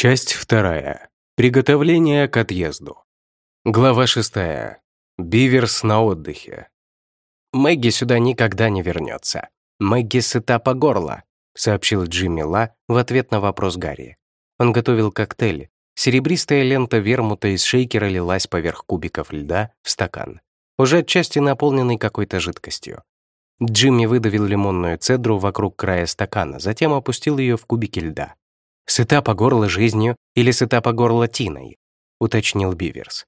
Часть вторая. Приготовление к отъезду. Глава шестая. Биверс на отдыхе. «Мэгги сюда никогда не вернется. Мэгги сыта по горло», сообщил Джимми Ла в ответ на вопрос Гарри. Он готовил коктейль. Серебристая лента вермута из шейкера лилась поверх кубиков льда в стакан, уже отчасти наполненный какой-то жидкостью. Джимми выдавил лимонную цедру вокруг края стакана, затем опустил ее в кубики льда. «Сыта по горло жизнью или сыта по горло тиной?» — уточнил Биверс.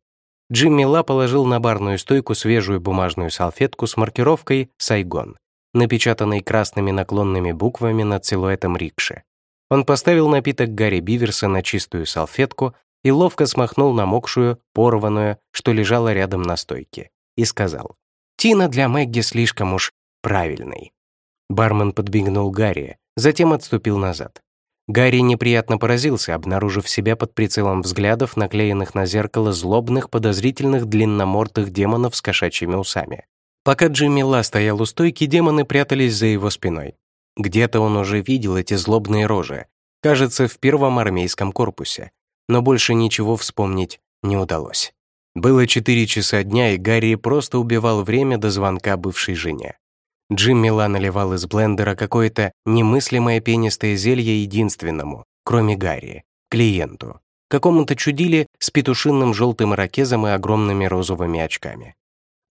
Джимми Ла положил на барную стойку свежую бумажную салфетку с маркировкой «Сайгон», напечатанной красными наклонными буквами над силуэтом рикши. Он поставил напиток Гарри Биверса на чистую салфетку и ловко смахнул намокшую, порванную, что лежала рядом на стойке, и сказал, «Тина для Мэгги слишком уж правильный». Бармен подбегнул Гарри, затем отступил назад. Гарри неприятно поразился, обнаружив себя под прицелом взглядов, наклеенных на зеркало злобных, подозрительных, длинномордых демонов с кошачьими усами. Пока Джимми Ла стоял у стойки, демоны прятались за его спиной. Где-то он уже видел эти злобные рожи, кажется, в первом армейском корпусе, но больше ничего вспомнить не удалось. Было четыре часа дня, и Гарри просто убивал время до звонка бывшей жене. Джимми Ла наливал из блендера какое-то немыслимое пенистое зелье единственному, кроме Гарри, клиенту, какому-то чудили с петушинным желтым ирокезом и огромными розовыми очками.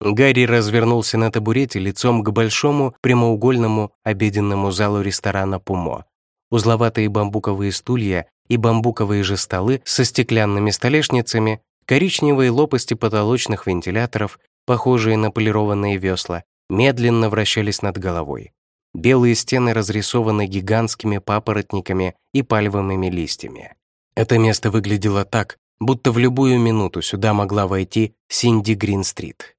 Гарри развернулся на табурете лицом к большому прямоугольному обеденному залу ресторана «Пумо». Узловатые бамбуковые стулья и бамбуковые же столы со стеклянными столешницами, коричневые лопасти потолочных вентиляторов, похожие на полированные весла, медленно вращались над головой. Белые стены разрисованы гигантскими папоротниками и пальвовыми листьями. Это место выглядело так, будто в любую минуту сюда могла войти Синди Грин-стрит.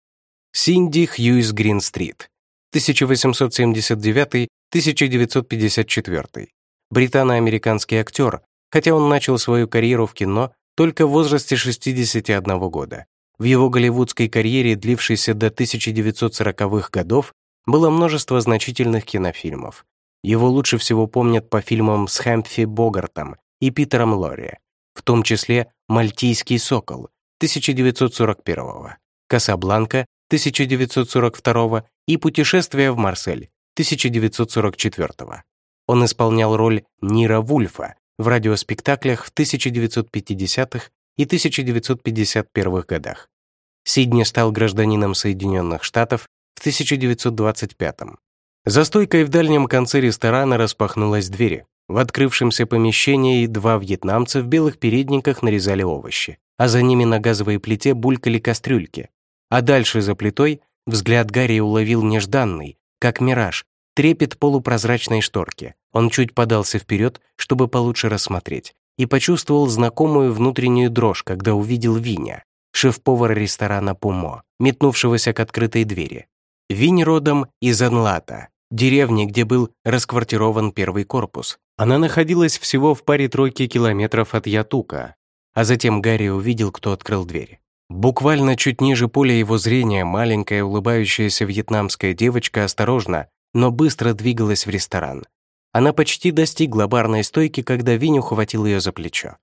Синди Хьюис Грин-стрит, 1879-1954. Британо-американский актер, хотя он начал свою карьеру в кино только в возрасте 61 года. В его голливудской карьере, длившейся до 1940-х годов, было множество значительных кинофильмов. Его лучше всего помнят по фильмам с Хэмпфи Богартом и Питером Лори, в том числе «Мальтийский сокол» 1941 «Касабланка» 1942 и «Путешествие в Марсель» 1944 Он исполнял роль Нира Вульфа в радиоспектаклях в 1950-х и 1951 годах. Сидни стал гражданином Соединенных Штатов в 1925 -м. За стойкой в дальнем конце ресторана распахнулась дверь. В открывшемся помещении два вьетнамца в белых передниках нарезали овощи, а за ними на газовой плите булькали кастрюльки. А дальше за плитой взгляд Гарри уловил нежданный, как мираж, трепет полупрозрачной шторки. Он чуть подался вперед, чтобы получше рассмотреть, и почувствовал знакомую внутреннюю дрожь, когда увидел Виня, шеф-повара ресторана «Пумо», метнувшегося к открытой двери. Винь родом из Анлата, деревни, где был расквартирован первый корпус. Она находилась всего в паре тройки километров от Ятука, а затем Гарри увидел, кто открыл дверь. Буквально чуть ниже поля его зрения маленькая улыбающаяся вьетнамская девочка осторожно, но быстро двигалась в ресторан. Она почти достигла барной стойки, когда Винь ухватил ее за плечо.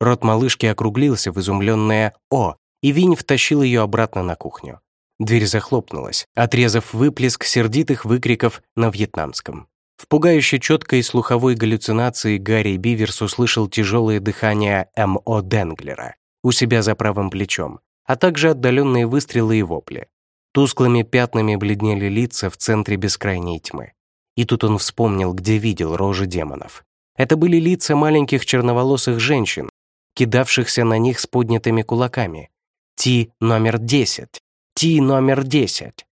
Рот малышки округлился в изумленное «О», и Винь втащил ее обратно на кухню. Дверь захлопнулась, отрезав выплеск сердитых выкриков на вьетнамском. В пугающе четкой слуховой галлюцинации Гарри Биверс услышал тяжелое дыхание М.О. Денглера у себя за правым плечом, а также отдаленные выстрелы и вопли. Тусклыми пятнами бледнели лица в центре бескрайней тьмы. И тут он вспомнил, где видел рожи демонов. Это были лица маленьких черноволосых женщин, кидавшихся на них с поднятыми кулаками. Ти номер 10. Ти номер 10.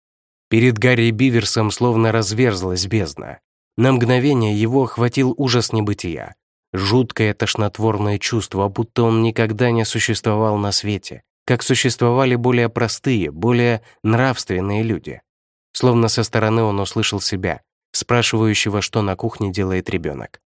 Перед Гарри Биверсом словно разверзлась бездна. На мгновение его охватил ужас небытия. Жуткое тошнотворное чувство, будто он никогда не существовал на свете, как существовали более простые, более нравственные люди. Словно со стороны он услышал себя, спрашивающего, что на кухне делает ребенок.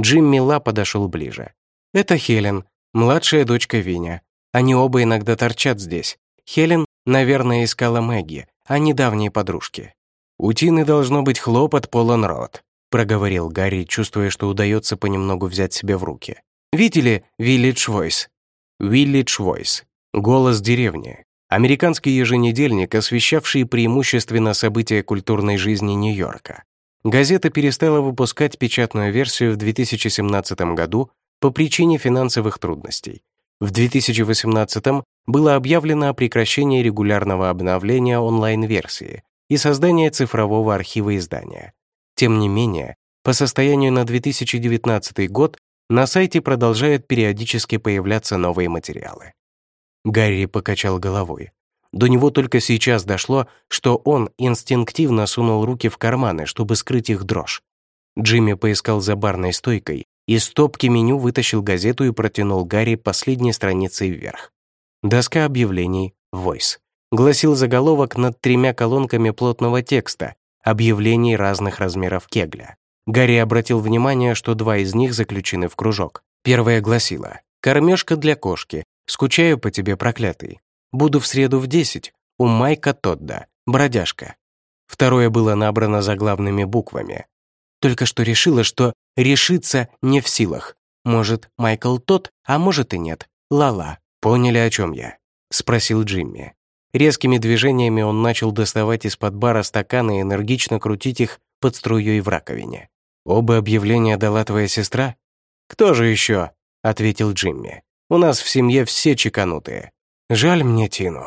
Джимми Ла подошел ближе. «Это Хелен, младшая дочка Виня. Они оба иногда торчат здесь. Хелен, наверное, искала Мэгги, а не давние подружки. «У Тины должно быть хлопот полон рот», проговорил Гарри, чувствуя, что удается понемногу взять себя в руки. Видели Village Voice? Village Voice. Голос деревни. Американский еженедельник, освещавший преимущественно события культурной жизни Нью-Йорка. Газета перестала выпускать печатную версию в 2017 году по причине финансовых трудностей. В 2018 было объявлено о прекращении регулярного обновления онлайн-версии и создания цифрового архива издания. Тем не менее, по состоянию на 2019 год на сайте продолжают периодически появляться новые материалы. Гарри покачал головой. До него только сейчас дошло, что он инстинктивно сунул руки в карманы, чтобы скрыть их дрожь. Джимми поискал за барной стойкой, из стопки меню вытащил газету и протянул Гарри последней страницей вверх. Доска объявлений «Voice» гласил заголовок над тремя колонками плотного текста, объявлений разных размеров кегля. Гарри обратил внимание, что два из них заключены в кружок. Первое гласило «Кормежка для кошки, Скучаю по тебе, проклятый. Буду в среду в десять. У Майка Тодда. Бродяжка. Второе было набрано заглавными буквами. Только что решила, что решиться не в силах. Может, Майкл тот, а может и нет. Ла-ла. Поняли, о чем я? Спросил Джимми. Резкими движениями он начал доставать из-под бара стаканы и энергично крутить их под струей в раковине. «Оба объявления дала твоя сестра?» «Кто же еще?» — ответил Джимми. У нас в семье все чеканутые. Жаль мне Тину».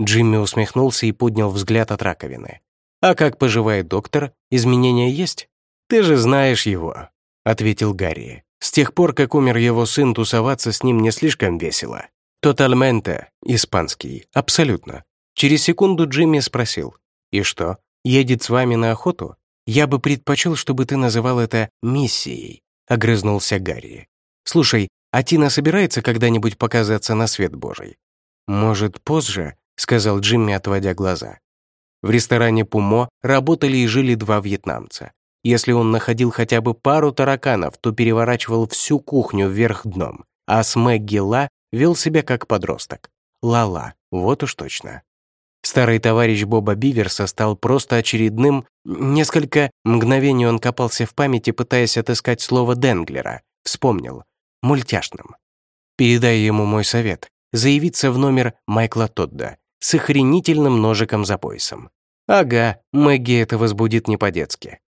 Джимми усмехнулся и поднял взгляд от раковины. «А как поживает доктор? Изменения есть?» «Ты же знаешь его», — ответил Гарри. «С тех пор, как умер его сын, тусоваться с ним не слишком весело. Тотальменте, испанский, абсолютно». Через секунду Джимми спросил. «И что, едет с вами на охоту? Я бы предпочел, чтобы ты называл это миссией», — огрызнулся Гарри. «Слушай, а Тина собирается когда-нибудь показаться на свет Божий? Может, позже, сказал Джимми, отводя глаза. В ресторане Пумо работали и жили два вьетнамца. Если он находил хотя бы пару тараканов, то переворачивал всю кухню вверх дном, а с Мэгги Ла вел себя как подросток. Ла-ла, вот уж точно. Старый товарищ Боба Биверса стал просто очередным... Несколько мгновений он копался в памяти, пытаясь отыскать слово Денглера. Вспомнил мультяшным. Передай ему мой совет — заявиться в номер Майкла Тодда с охренительным ножиком за поясом. Ага, Мэгги это возбудит не по-детски.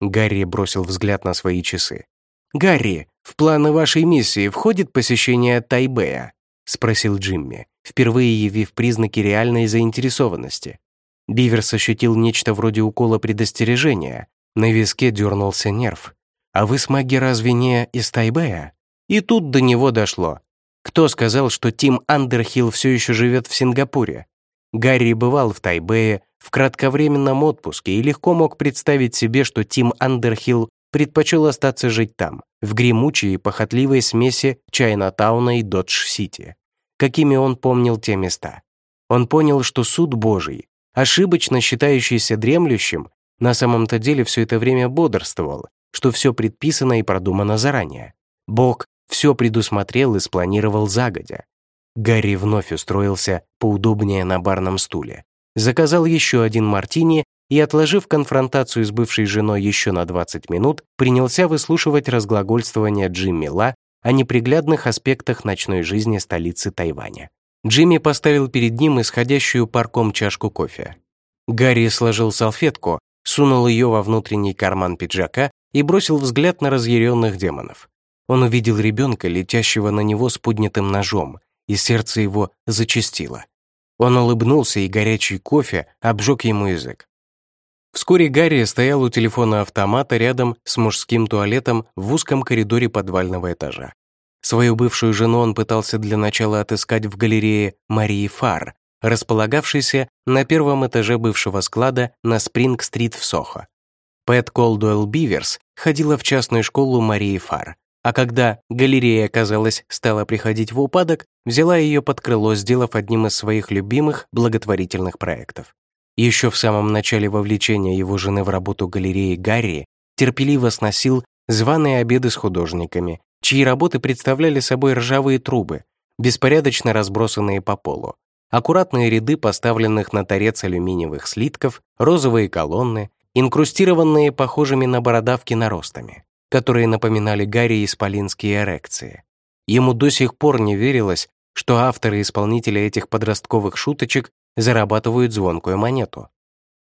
Гарри бросил взгляд на свои часы. «Гарри, в планы вашей миссии входит посещение Тайбэя?» — спросил Джимми, впервые явив признаки реальной заинтересованности. Биверс ощутил нечто вроде укола предостережения. На виске дернулся нерв. «А вы с Мэгги разве не из Тайбэя?» И тут до него дошло. Кто сказал, что Тим Андерхилл все еще живет в Сингапуре? Гарри бывал в Тайбэе в кратковременном отпуске и легко мог представить себе, что Тим Андерхилл предпочел остаться жить там, в гремучей и похотливой смеси Чайнатауна и Додж-Сити, какими он помнил те места. Он понял, что суд Божий, ошибочно считающийся дремлющим, на самом-то деле все это время бодрствовал, что все предписано и продумано заранее. Бог все предусмотрел и спланировал загодя. Гарри вновь устроился поудобнее на барном стуле, заказал еще один мартини и, отложив конфронтацию с бывшей женой еще на 20 минут, принялся выслушивать разглагольствование Джимми Ла о неприглядных аспектах ночной жизни столицы Тайваня. Джимми поставил перед ним исходящую парком чашку кофе. Гарри сложил салфетку, сунул ее во внутренний карман пиджака и бросил взгляд на разъяренных демонов. Он увидел ребенка, летящего на него с поднятым ножом, и сердце его зачастило. Он улыбнулся, и горячий кофе обжег ему язык. Вскоре Гарри стоял у телефона автомата рядом с мужским туалетом в узком коридоре подвального этажа. Свою бывшую жену он пытался для начала отыскать в галерее Марии Фар, располагавшейся на первом этаже бывшего склада на Спринг-стрит в Сохо. Пэт Колдуэлл Биверс ходила в частную школу Марии Фар, а когда галерея, казалось, стала приходить в упадок, взяла ее под крыло, сделав одним из своих любимых благотворительных проектов. Еще в самом начале вовлечения его жены в работу галереи Гарри терпеливо сносил званые обеды с художниками, чьи работы представляли собой ржавые трубы, беспорядочно разбросанные по полу, аккуратные ряды поставленных на торец алюминиевых слитков, розовые колонны, инкрустированные похожими на бородавки наростами которые напоминали Гарри исполинские эрекции. Ему до сих пор не верилось, что авторы и исполнители этих подростковых шуточек зарабатывают звонкую монету.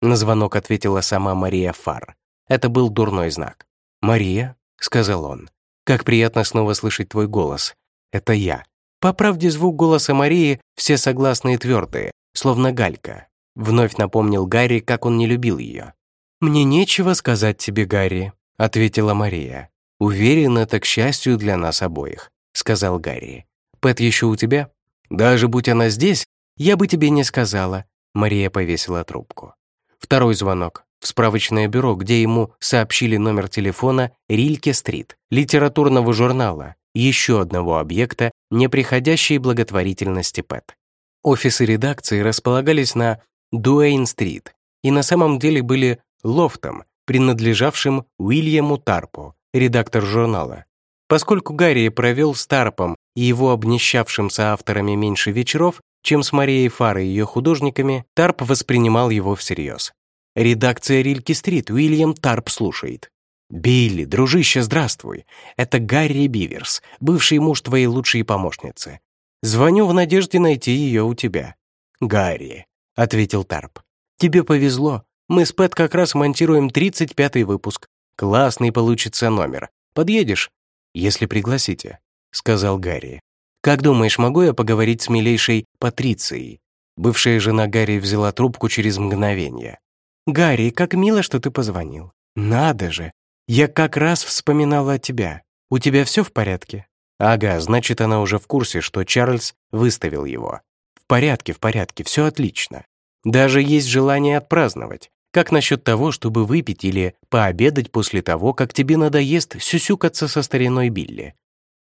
На звонок ответила сама Мария Фар. Это был дурной знак. «Мария», — сказал он, — «как приятно снова слышать твой голос. Это я». По правде, звук голоса Марии все согласные твердые, словно галька. Вновь напомнил Гарри, как он не любил ее. «Мне нечего сказать тебе, Гарри», — ответила Мария. «Уверен, это к счастью для нас обоих», — сказал Гарри. «Пэт еще у тебя? Даже будь она здесь, я бы тебе не сказала». Мария повесила трубку. Второй звонок в справочное бюро, где ему сообщили номер телефона Рильке-стрит, литературного журнала, еще одного объекта неприходящей благотворительности Пэт. Офисы редакции располагались на Дуэйн-стрит и на самом деле были лофтом, принадлежавшим Уильяму Тарпу, редактор журнала. Поскольку Гарри провел с Тарпом и его обнищавшимся авторами меньше вечеров, чем с Марией Фарой и ее художниками, Тарп воспринимал его всерьез. «Редакция Рильки-стрит, Уильям Тарп слушает». «Билли, дружище, здравствуй. Это Гарри Биверс, бывший муж твоей лучшей помощницы. Звоню в надежде найти ее у тебя». «Гарри», — ответил Тарп. «Тебе повезло. Мы с Пэт как раз монтируем 35-й выпуск. Классный получится номер. Подъедешь?» «Если пригласите», — сказал Гарри. «Как думаешь, могу я поговорить с милейшей Патрицией?» Бывшая жена Гарри взяла трубку через мгновение. «Гарри, как мило, что ты позвонил. Надо же! Я как раз вспоминала о тебя. У тебя все в порядке?» «Ага, значит, она уже в курсе, что Чарльз выставил его. В порядке, в порядке, все отлично. Даже есть желание отпраздновать. Как насчет того, чтобы выпить или пообедать после того, как тебе надоест сюсюкаться со стариной Билли?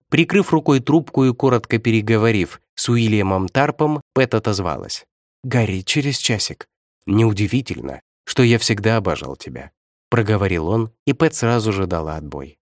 Прикрыв рукой трубку и коротко переговорив с Уильямом Тарпом, Пэт отозвалась. «Гарри, через часик. Неудивительно, что я всегда обожал тебя», — проговорил он, и Пэт сразу же дала отбой.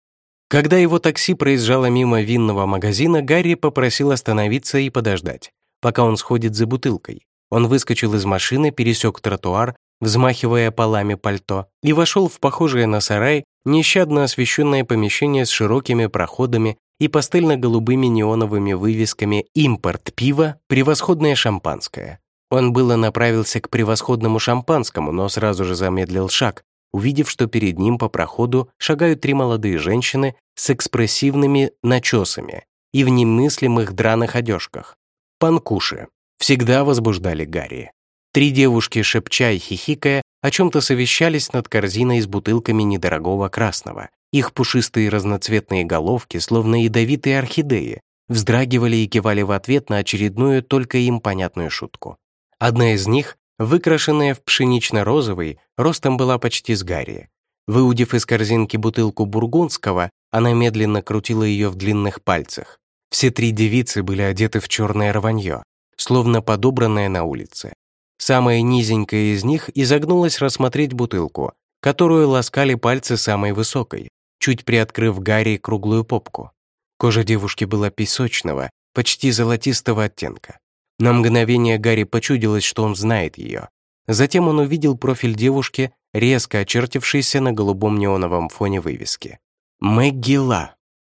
Когда его такси проезжало мимо винного магазина, Гарри попросил остановиться и подождать, пока он сходит за бутылкой. Он выскочил из машины, пересек тротуар взмахивая полами пальто, и вошел в похожее на сарай нещадно освещенное помещение с широкими проходами и пастельно-голубыми неоновыми вывесками «Импорт пива, превосходное шампанское». Он было направился к превосходному шампанскому, но сразу же замедлил шаг, увидев, что перед ним по проходу шагают три молодые женщины с экспрессивными начесами и в немыслимых драных одежках. Панкуши всегда возбуждали Гарри. Три девушки, шепча и хихикая, о чем-то совещались над корзиной с бутылками недорогого красного. Их пушистые разноцветные головки, словно ядовитые орхидеи, вздрагивали и кивали в ответ на очередную только им понятную шутку. Одна из них, выкрашенная в пшенично-розовый, ростом была почти с Гарри. Выудив из корзинки бутылку бургундского, она медленно крутила ее в длинных пальцах. Все три девицы были одеты в черное рванье, словно подобранное на улице. Самая низенькая из них изогнулась рассмотреть бутылку, которую ласкали пальцы самой высокой, чуть приоткрыв Гарри круглую попку. Кожа девушки была песочного, почти золотистого оттенка. На мгновение Гарри почудилось, что он знает ее. Затем он увидел профиль девушки, резко очертившийся на голубом неоновом фоне вывески. «Мэгги Ла».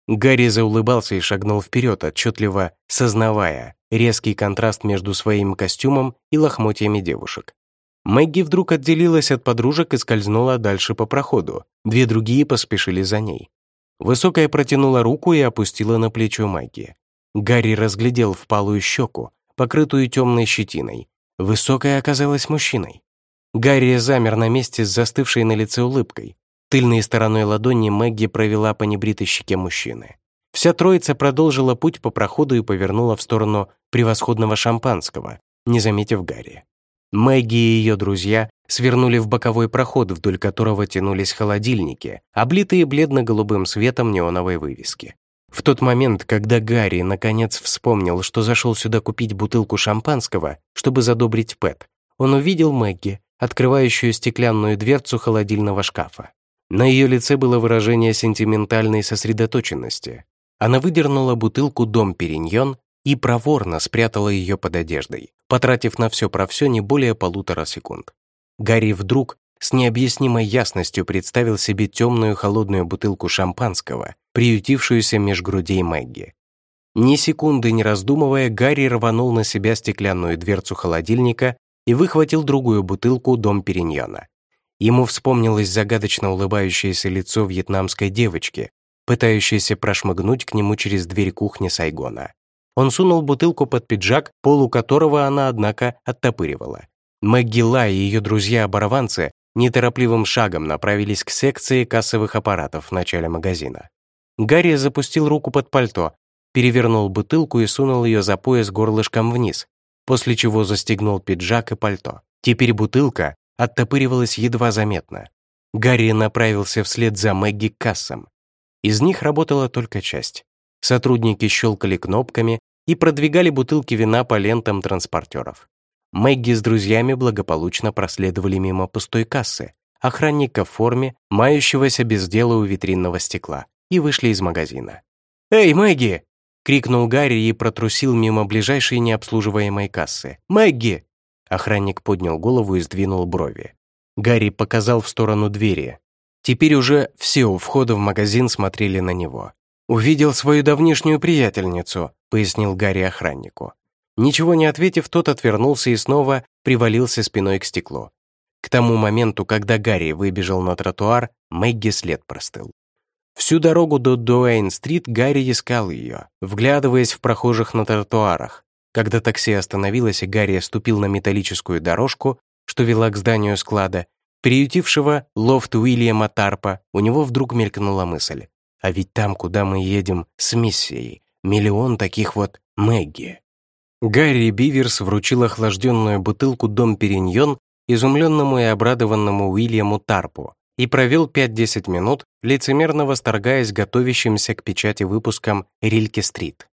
Гарри заулыбался и шагнул вперед, отчетливо сознавая, резкий контраст между своим костюмом и лохмотьями девушек. Мэгги вдруг отделилась от подружек и скользнула дальше по проходу. Две другие поспешили за ней. Высокая протянула руку и опустила на плечо Мэгги. Гарри разглядел впалую щеку, покрытую темной щетиной. Высокая оказалась мужчиной. Гарри замер на месте с застывшей на лице улыбкой. Тыльной стороной ладони Мэгги провела по небритой щеке мужчины. Вся троица продолжила путь по проходу и повернула в сторону превосходного шампанского, не заметив Гарри. Мэгги и ее друзья свернули в боковой проход, вдоль которого тянулись холодильники, облитые бледно-голубым светом неоновой вывески. В тот момент, когда Гарри наконец вспомнил, что зашел сюда купить бутылку шампанского, чтобы задобрить Пэт, он увидел Мэгги, открывающую стеклянную дверцу холодильного шкафа. На ее лице было выражение сентиментальной сосредоточенности. Она выдернула бутылку «Дом Периньон» и проворно спрятала ее под одеждой, потратив на все про все не более полутора секунд. Гарри вдруг с необъяснимой ясностью представил себе темную холодную бутылку шампанского, приютившуюся меж грудей Мэгги. Ни секунды не раздумывая, Гарри рванул на себя стеклянную дверцу холодильника и выхватил другую бутылку «Дом Периньона». Ему вспомнилось загадочно улыбающееся лицо вьетнамской девочки, пытающейся прошмыгнуть к нему через дверь кухни Сайгона. Он сунул бутылку под пиджак, полу которого она, однако, оттопыривала. Мэгги Ла и ее друзья-оборванцы неторопливым шагом направились к секции кассовых аппаратов в начале магазина. Гарри запустил руку под пальто, перевернул бутылку и сунул ее за пояс горлышком вниз, после чего застегнул пиджак и пальто. Теперь бутылка оттопыривалась едва заметно. Гарри направился вслед за Мэгги к кассам. Из них работала только часть. Сотрудники щелкали кнопками и продвигали бутылки вина по лентам транспортеров. Мэгги с друзьями благополучно проследовали мимо пустой кассы, охранника в форме, мающегося без дела у витринного стекла, и вышли из магазина. «Эй, Мэгги!» — крикнул Гарри и протрусил мимо ближайшей необслуживаемой кассы. «Мэгги!» Охранник поднял голову и сдвинул брови. Гарри показал в сторону двери. Теперь уже все у входа в магазин смотрели на него. «Увидел свою давнишнюю приятельницу», — пояснил Гарри охраннику. Ничего не ответив, тот отвернулся и снова привалился спиной к стеклу. К тому моменту, когда Гарри выбежал на тротуар, Мэгги след простыл. Всю дорогу до Дуэйн-стрит Гарри искал ее, вглядываясь в прохожих на тротуарах. Когда такси остановилось, и Гарри ступил на металлическую дорожку, что вела к зданию склада, приютившего лофт Уильяма Тарпа, у него вдруг мелькнула мысль. А ведь там, куда мы едем с миссией, миллион таких вот Мэгги. Гарри Биверс вручил охлажденную бутылку «Дом Периньон» изумленному и обрадованному Уильяму Тарпу и провел 5-10 минут, лицемерно восторгаясь готовящимся к печати выпуском «Рильке-стрит».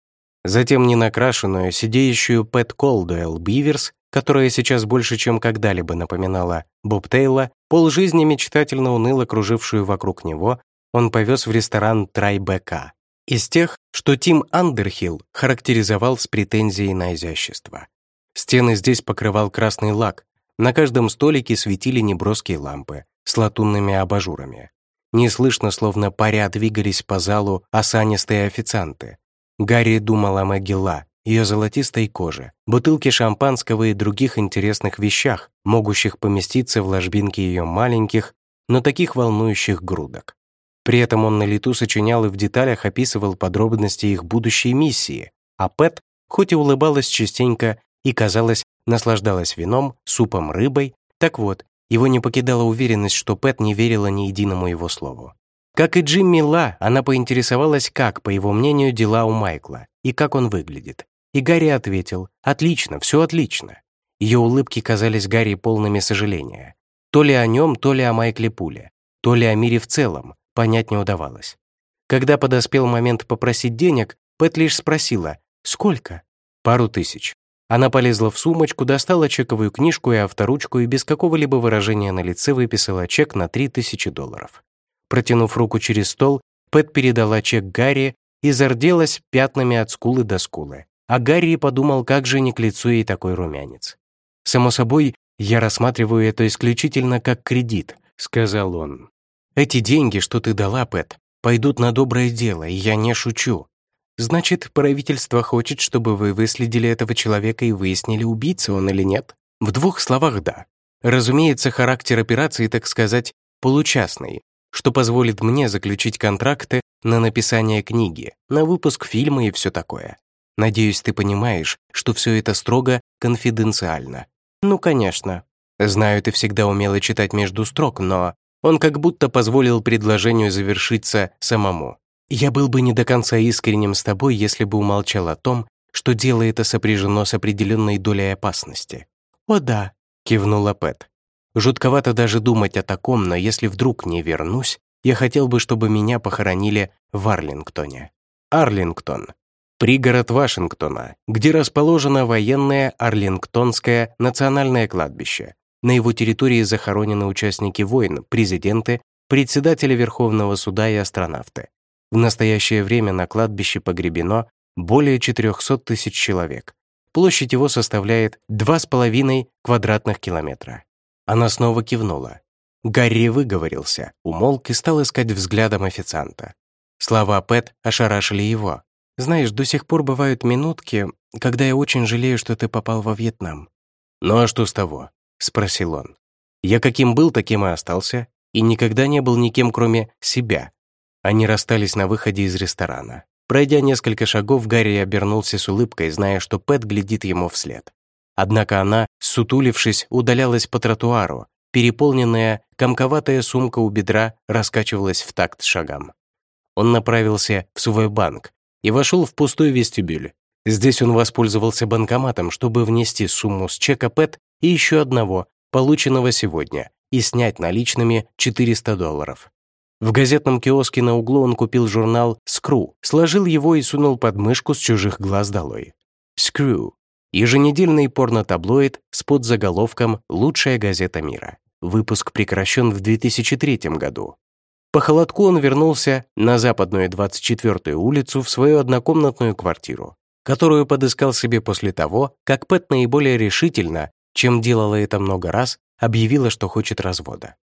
Затем ненакрашенную, сидеющую Пэт Колдуэлл Биверс, которая сейчас больше, чем когда-либо напоминала Боб Тейла, полжизни мечтательно уныло кружившую вокруг него, он повез в ресторан Трайбека, из тех, что Тим Андерхилл характеризовал с претензией на изящество. Стены здесь покрывал красный лак, на каждом столике светили неброские лампы с латунными абажурами. Неслышно, словно паря, двигались по залу осанистые официанты. Гарри думал о Магелла, ее золотистой коже, бутылке шампанского и других интересных вещах, могущих поместиться в ложбинке ее маленьких, но таких волнующих грудок. При этом он на лету сочинял и в деталях описывал подробности их будущей миссии, а Пэт, хоть и улыбалась частенько и, казалось, наслаждалась вином, супом, рыбой, так вот, его не покидала уверенность, что Пэт не верила ни единому его слову. Как и Джимми Ла, она поинтересовалась, как, по его мнению, дела у Майкла и как он выглядит. И Гарри ответил «Отлично, все отлично». Ее улыбки казались Гарри полными сожаления. То ли о нем, то ли о Майкле Пуле, то ли о мире в целом, понять не удавалось. Когда подоспел момент попросить денег, Пэт лишь спросила «Сколько?» «Пару тысяч». Она полезла в сумочку, достала чековую книжку и авторучку и без какого-либо выражения на лице выписала чек на 3000 долларов. Протянув руку через стол, Пэт передала чек Гарри и зарделась пятнами от скулы до скулы. А Гарри подумал, как же не к лицу ей такой румянец. «Само собой, я рассматриваю это исключительно как кредит», — сказал он. Эти деньги, что ты дала, Пэт, пойдут на доброе дело, и я не шучу. Значит, правительство хочет, чтобы вы выследили этого человека и выяснили, убийца он или нет? В двух словах «да». Разумеется, характер операции, так сказать, получастный, что позволит мне заключить контракты на написание книги, на выпуск фильма и все такое. Надеюсь, ты понимаешь, что все это строго конфиденциально. Ну, конечно. Знаю, ты всегда умела читать между строк, но он как будто позволил предложению завершиться самому. «Я был бы не до конца искренним с тобой, если бы умолчал о том, что дело это сопряжено с определенной долей опасности». «О да», — кивнула Пэт. «Жутковато даже думать о таком, но если вдруг не вернусь, я хотел бы, чтобы меня похоронили в Арлингтоне». Арлингтон — пригород Вашингтона, где расположено военное Арлингтонское национальное кладбище, на его территории захоронены участники войн, президенты, председатели Верховного суда и астронавты. В настоящее время на кладбище погребено более 400 тысяч человек. Площадь его составляет 2,5 квадратных километра. Она снова кивнула. Гарри выговорился, умолк и стал искать взглядом официанта. Слова Пэт ошарашили его. Знаешь, до сих пор бывают минутки, когда я очень жалею, что ты попал во Вьетнам». «Ну а что с того?» — спросил он. «Я каким был, таким и остался, и никогда не был никем, кроме себя». Они расстались на выходе из ресторана. Пройдя несколько шагов, Гарри обернулся с улыбкой, зная, что Пэт глядит ему вслед. Однако она, сутулившись, удалялась по тротуару. Переполненная, комковатая сумка у бедра раскачивалась в такт шагам. Он направился в свой банк и вошел в пустой вестибюль. Здесь он воспользовался банкоматом, чтобы внести сумму с чека ПЭТ и еще одного, полученного сегодня, и снять наличными 400 долларов. В газетном киоске на углу он купил журнал «Скру», сложил его и сунул под мышку с чужих глаз долой. «Скру» — еженедельный порно-таблоид с подзаголовком «Лучшая газета мира». Выпуск прекращен в 2003 году. По холодку он вернулся на западную 24-ю улицу в свою однокомнатную квартиру, которую подыскал себе после того, как Пэт наиболее решительно, чем делала это много раз, объявила, что хочет развода.